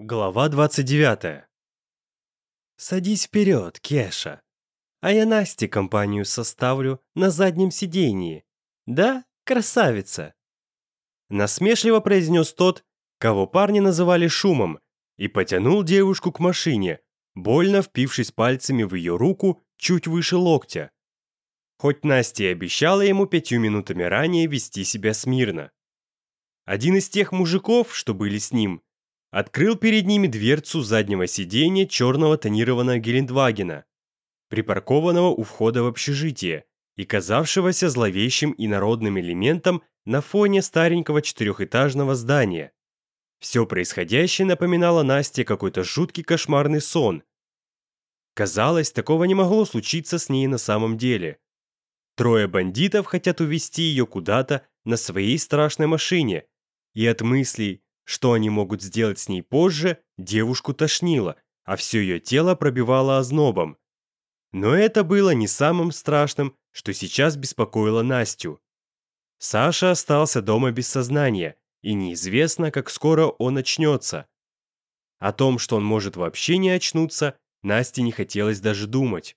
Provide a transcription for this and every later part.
Глава 29. Садись вперед, Кеша. А я Насте компанию составлю на заднем сидении. Да, красавица? Насмешливо произнес тот, кого парни называли шумом, и потянул девушку к машине, больно впившись пальцами в ее руку чуть выше локтя. Хоть Настя и обещала ему пятью минутами ранее вести себя смирно. Один из тех мужиков, что были с ним – открыл перед ними дверцу заднего сиденья черного тонированного Гелендвагена, припаркованного у входа в общежитие и казавшегося зловещим и народным элементом на фоне старенького четырехэтажного здания. Все происходящее напоминало Насте какой-то жуткий кошмарный сон. Казалось, такого не могло случиться с ней на самом деле. Трое бандитов хотят увезти ее куда-то на своей страшной машине, и от мыслей что они могут сделать с ней позже, девушку тошнило, а все ее тело пробивало ознобом. Но это было не самым страшным, что сейчас беспокоило Настю. Саша остался дома без сознания, и неизвестно, как скоро он очнется. О том, что он может вообще не очнуться, Насте не хотелось даже думать.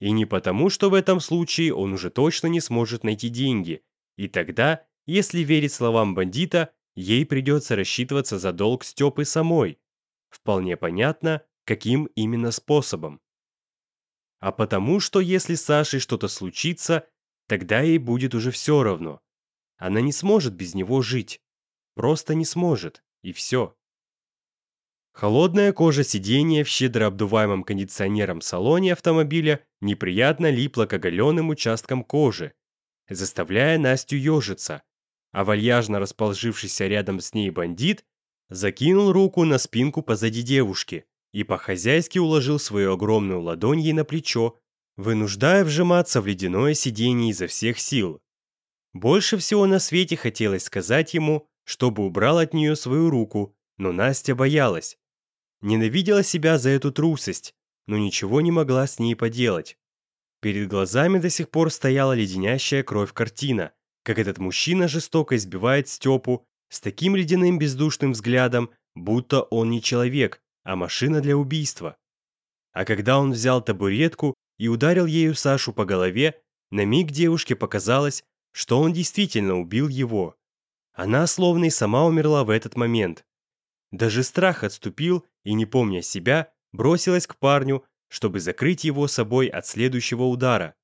И не потому, что в этом случае он уже точно не сможет найти деньги, и тогда, если верить словам бандита, ей придется рассчитываться за долг Степы самой. Вполне понятно, каким именно способом. А потому что если с Сашей что-то случится, тогда ей будет уже все равно. Она не сможет без него жить. Просто не сможет, и все. Холодная кожа сиденья в щедро обдуваемом кондиционером салоне автомобиля неприятно липла к оголенным участкам кожи, заставляя Настю ежиться – а вальяжно расположившийся рядом с ней бандит закинул руку на спинку позади девушки и по-хозяйски уложил свою огромную ладонь ей на плечо, вынуждая вжиматься в ледяное сиденье изо всех сил. Больше всего на свете хотелось сказать ему, чтобы убрал от нее свою руку, но Настя боялась. Ненавидела себя за эту трусость, но ничего не могла с ней поделать. Перед глазами до сих пор стояла леденящая кровь картина – как этот мужчина жестоко избивает Степу с таким ледяным бездушным взглядом, будто он не человек, а машина для убийства. А когда он взял табуретку и ударил ею Сашу по голове, на миг девушке показалось, что он действительно убил его. Она словно и сама умерла в этот момент. Даже страх отступил и, не помня себя, бросилась к парню, чтобы закрыть его собой от следующего удара.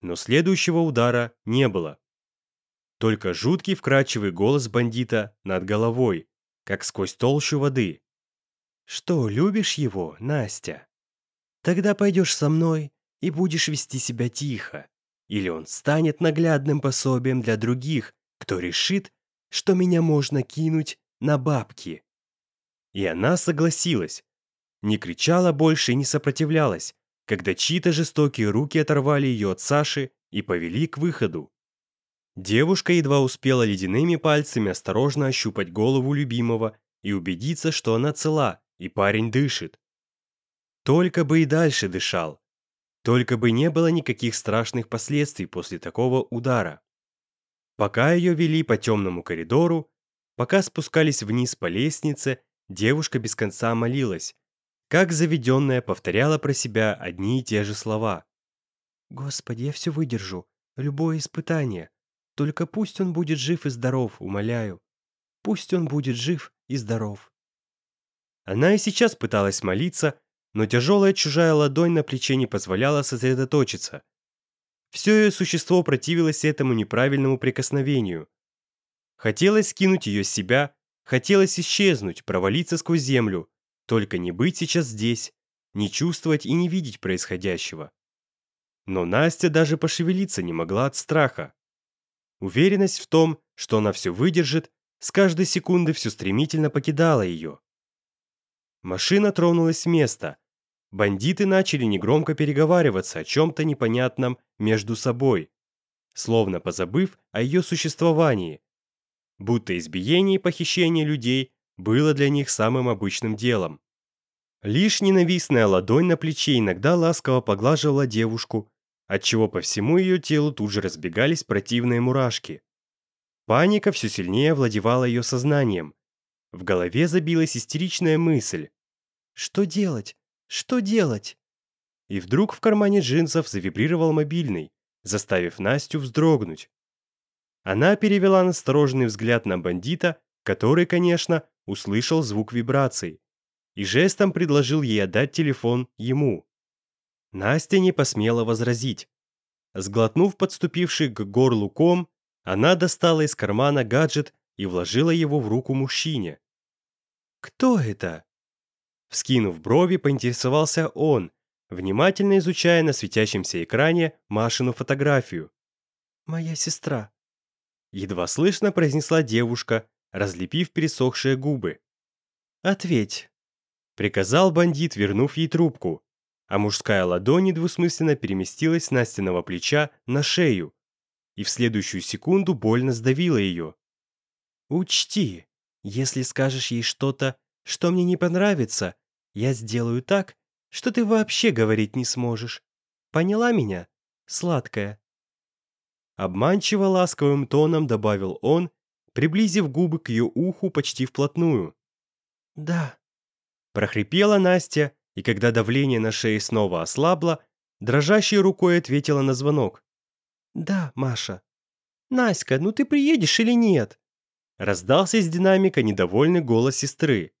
Но следующего удара не было. Только жуткий вкрадчивый голос бандита над головой, как сквозь толщу воды. «Что, любишь его, Настя? Тогда пойдешь со мной и будешь вести себя тихо, или он станет наглядным пособием для других, кто решит, что меня можно кинуть на бабки». И она согласилась. Не кричала больше и не сопротивлялась, когда чьи-то жестокие руки оторвали ее от Саши и повели к выходу. Девушка едва успела ледяными пальцами осторожно ощупать голову любимого и убедиться, что она цела, и парень дышит. Только бы и дальше дышал. Только бы не было никаких страшных последствий после такого удара. Пока ее вели по темному коридору, пока спускались вниз по лестнице, девушка без конца молилась, как заведенная повторяла про себя одни и те же слова. «Господи, я все выдержу, любое испытание, только пусть он будет жив и здоров, умоляю. Пусть он будет жив и здоров». Она и сейчас пыталась молиться, но тяжелая чужая ладонь на плече не позволяла сосредоточиться. Все ее существо противилось этому неправильному прикосновению. Хотелось скинуть ее с себя, хотелось исчезнуть, провалиться сквозь землю, только не быть сейчас здесь, не чувствовать и не видеть происходящего. Но Настя даже пошевелиться не могла от страха. Уверенность в том, что она все выдержит, с каждой секунды все стремительно покидала ее. Машина тронулась с места. Бандиты начали негромко переговариваться о чем-то непонятном между собой, словно позабыв о ее существовании. Будто избиение и похищение людей было для них самым обычным делом. Лишь ненавистная ладонь на плече иногда ласково поглаживала девушку отчего по всему ее телу тут же разбегались противные мурашки. Паника все сильнее овладевала ее сознанием. В голове забилась истеричная мысль. «Что делать? Что делать?» И вдруг в кармане джинсов завибрировал мобильный, заставив Настю вздрогнуть. Она перевела настороженный взгляд на бандита, который, конечно, услышал звук вибраций, и жестом предложил ей отдать телефон ему. Настя не посмела возразить. Сглотнув подступивший к горлу ком, она достала из кармана гаджет и вложила его в руку мужчине. «Кто это?» Вскинув брови, поинтересовался он, внимательно изучая на светящемся экране Машину фотографию. «Моя сестра», — едва слышно произнесла девушка, разлепив пересохшие губы. «Ответь», — приказал бандит, вернув ей трубку а мужская ладонь недвусмысленно переместилась с Настиного плеча на шею и в следующую секунду больно сдавила ее. «Учти, если скажешь ей что-то, что мне не понравится, я сделаю так, что ты вообще говорить не сможешь. Поняла меня, сладкая?» Обманчиво ласковым тоном добавил он, приблизив губы к ее уху почти вплотную. «Да», — прохрипела Настя, и когда давление на шее снова ослабло, дрожащей рукой ответила на звонок. «Да, Маша». «Наська, ну ты приедешь или нет?» Раздался из динамика недовольный голос сестры.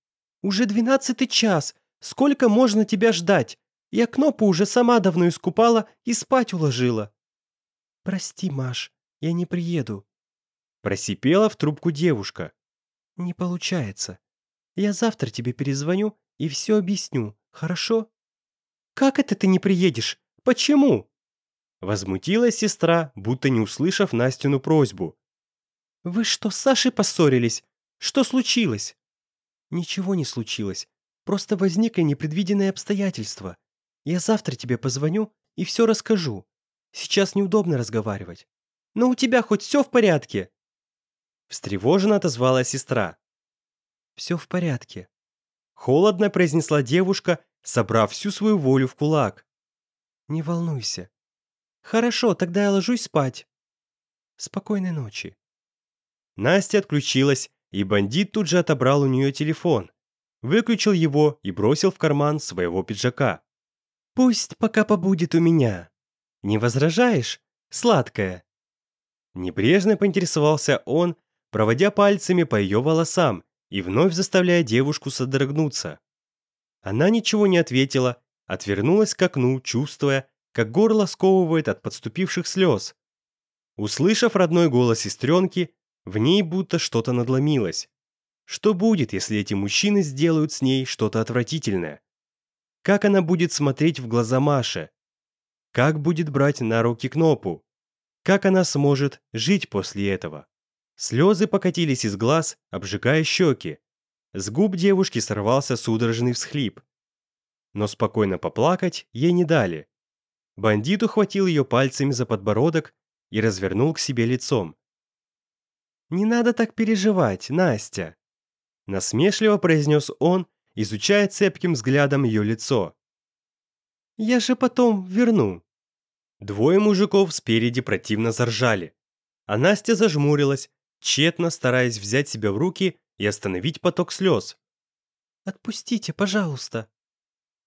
«Уже двенадцатый час. Сколько можно тебя ждать? Я кнопу уже сама давно искупала и спать уложила». «Прости, Маш, я не приеду». Просипела в трубку девушка. «Не получается. Я завтра тебе перезвоню и все объясню. Хорошо. Как это ты не приедешь? Почему? Возмутилась сестра, будто не услышав Настину просьбу. Вы что, с Сашей поссорились? Что случилось? Ничего не случилось. Просто возникли непредвиденные обстоятельства. Я завтра тебе позвоню и все расскажу. Сейчас неудобно разговаривать. Но у тебя хоть все в порядке?» Встревоженно отозвалась сестра. «Все в порядке холодно произнесла девушка, собрав всю свою волю в кулак. «Не волнуйся». «Хорошо, тогда я ложусь спать». «Спокойной ночи». Настя отключилась, и бандит тут же отобрал у нее телефон, выключил его и бросил в карман своего пиджака. «Пусть пока побудет у меня. Не возражаешь, сладкая?» Небрежно поинтересовался он, проводя пальцами по ее волосам и вновь заставляя девушку содрогнуться. Она ничего не ответила, отвернулась к окну, чувствуя, как горло сковывает от подступивших слез. Услышав родной голос сестренки, в ней будто что-то надломилось. Что будет, если эти мужчины сделают с ней что-то отвратительное? Как она будет смотреть в глаза Маше? Как будет брать на руки Кнопу? Как она сможет жить после этого? Слезы покатились из глаз, обжигая щеки. С губ девушки сорвался судорожный всхлип. Но спокойно поплакать ей не дали. Бандит ухватил ее пальцами за подбородок и развернул к себе лицом. «Не надо так переживать, Настя!» Насмешливо произнес он, изучая цепким взглядом ее лицо. «Я же потом верну!» Двое мужиков спереди противно заржали, а Настя зажмурилась, тщетно стараясь взять себя в руки и остановить поток слез. «Отпустите, пожалуйста!»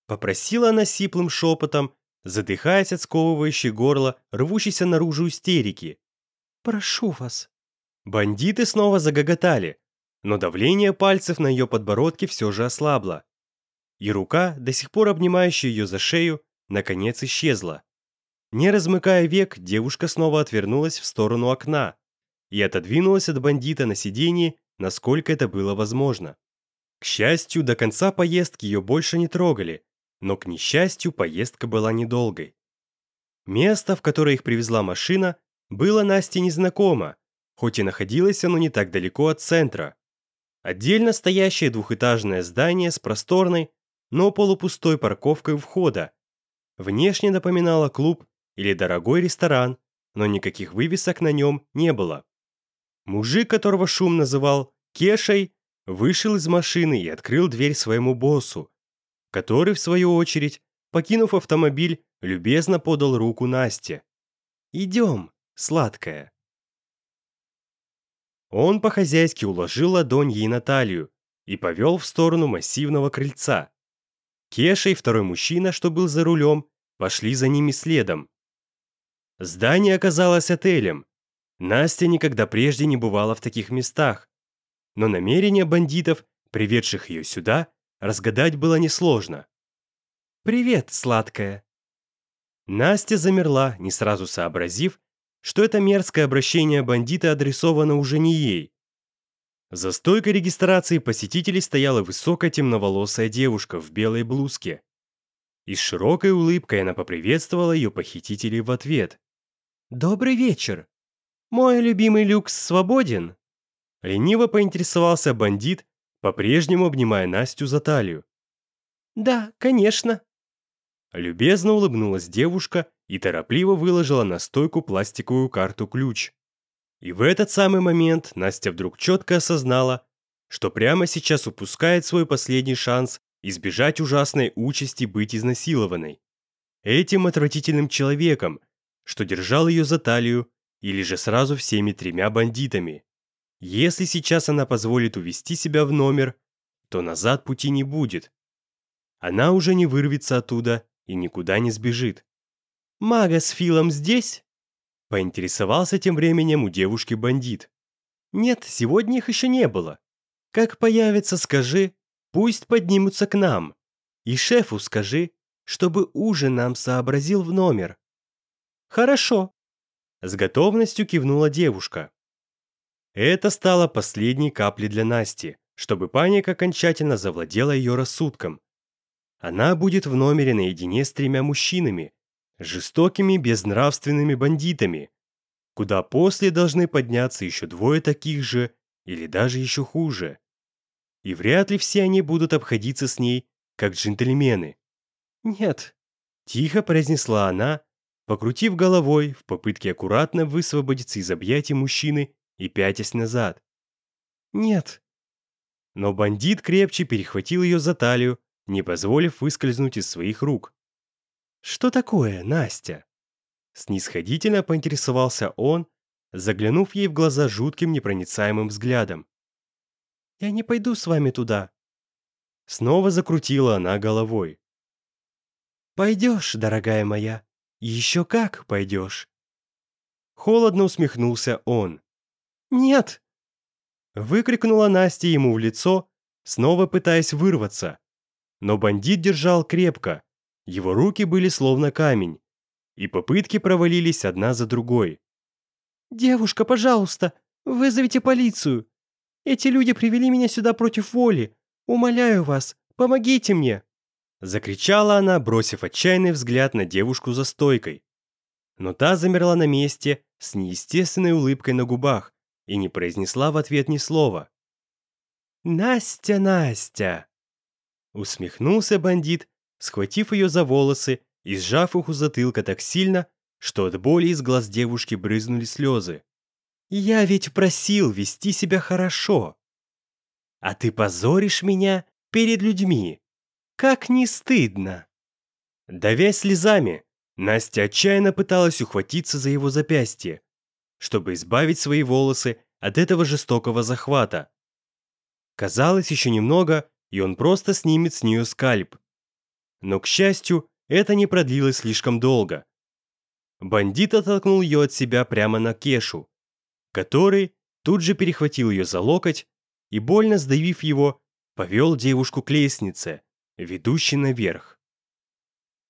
Попросила она сиплым шепотом, задыхаясь от сковывающей горла, рвущейся наружу истерики. «Прошу вас!» Бандиты снова загоготали, но давление пальцев на ее подбородке все же ослабло. И рука, до сих пор обнимающая ее за шею, наконец исчезла. Не размыкая век, девушка снова отвернулась в сторону окна, и отодвинулась от бандита на сиденье, насколько это было возможно. К счастью, до конца поездки ее больше не трогали, но, к несчастью, поездка была недолгой. Место, в которое их привезла машина, было Насте незнакомо, хоть и находилось оно не так далеко от центра. Отдельно стоящее двухэтажное здание с просторной, но полупустой парковкой входа. Внешне напоминало клуб или дорогой ресторан, но никаких вывесок на нем не было. Мужик, которого Шум называл Кешей, вышел из машины и открыл дверь своему боссу, который, в свою очередь, покинув автомобиль, любезно подал руку Насте. «Идем, сладкая». Он по-хозяйски уложил ладонь ей на талию и повел в сторону массивного крыльца. Кеша и второй мужчина, что был за рулем, пошли за ними следом. Здание оказалось отелем, Настя никогда прежде не бывала в таких местах, но намерения бандитов, приведших ее сюда, разгадать было несложно. «Привет, сладкая!» Настя замерла, не сразу сообразив, что это мерзкое обращение бандита адресовано уже не ей. За стойкой регистрации посетителей стояла высокая темноволосая девушка в белой блузке. И с широкой улыбкой она поприветствовала ее похитителей в ответ. «Добрый вечер!» «Мой любимый люкс свободен!» Лениво поинтересовался бандит, по-прежнему обнимая Настю за талию. «Да, конечно!» Любезно улыбнулась девушка и торопливо выложила на стойку пластиковую карту-ключ. И в этот самый момент Настя вдруг четко осознала, что прямо сейчас упускает свой последний шанс избежать ужасной участи быть изнасилованной. Этим отвратительным человеком, что держал ее за талию или же сразу всеми тремя бандитами. Если сейчас она позволит увести себя в номер, то назад пути не будет. Она уже не вырвется оттуда и никуда не сбежит. «Мага с Филом здесь?» Поинтересовался тем временем у девушки бандит. «Нет, сегодня их еще не было. Как появится, скажи, пусть поднимутся к нам. И шефу скажи, чтобы ужин нам сообразил в номер». «Хорошо», с готовностью кивнула девушка. Это стало последней каплей для Насти, чтобы паника окончательно завладела ее рассудком. Она будет в номере наедине с тремя мужчинами, жестокими безнравственными бандитами, куда после должны подняться еще двое таких же или даже еще хуже. И вряд ли все они будут обходиться с ней, как джентльмены. «Нет», — тихо произнесла она, покрутив головой в попытке аккуратно высвободиться из объятий мужчины и пятясь назад. «Нет». Но бандит крепче перехватил ее за талию, не позволив выскользнуть из своих рук. «Что такое, Настя?» Снисходительно поинтересовался он, заглянув ей в глаза жутким непроницаемым взглядом. «Я не пойду с вами туда». Снова закрутила она головой. «Пойдешь, дорогая моя», еще как пойдешь!» Холодно усмехнулся он. «Нет!» Выкрикнула Настя ему в лицо, снова пытаясь вырваться. Но бандит держал крепко, его руки были словно камень, и попытки провалились одна за другой. «Девушка, пожалуйста, вызовите полицию! Эти люди привели меня сюда против воли! Умоляю вас, помогите мне!» Закричала она, бросив отчаянный взгляд на девушку за стойкой. Но та замерла на месте с неестественной улыбкой на губах и не произнесла в ответ ни слова. «Настя, Настя!» Усмехнулся бандит, схватив ее за волосы и сжав их у затылка так сильно, что от боли из глаз девушки брызнули слезы. «Я ведь просил вести себя хорошо!» «А ты позоришь меня перед людьми!» Как не стыдно!» Давясь слезами, Настя отчаянно пыталась ухватиться за его запястье, чтобы избавить свои волосы от этого жестокого захвата. Казалось, еще немного, и он просто снимет с нее скальп. Но, к счастью, это не продлилось слишком долго. Бандит оттолкнул ее от себя прямо на Кешу, который тут же перехватил ее за локоть и, больно сдавив его, повел девушку к лестнице, ведущий наверх.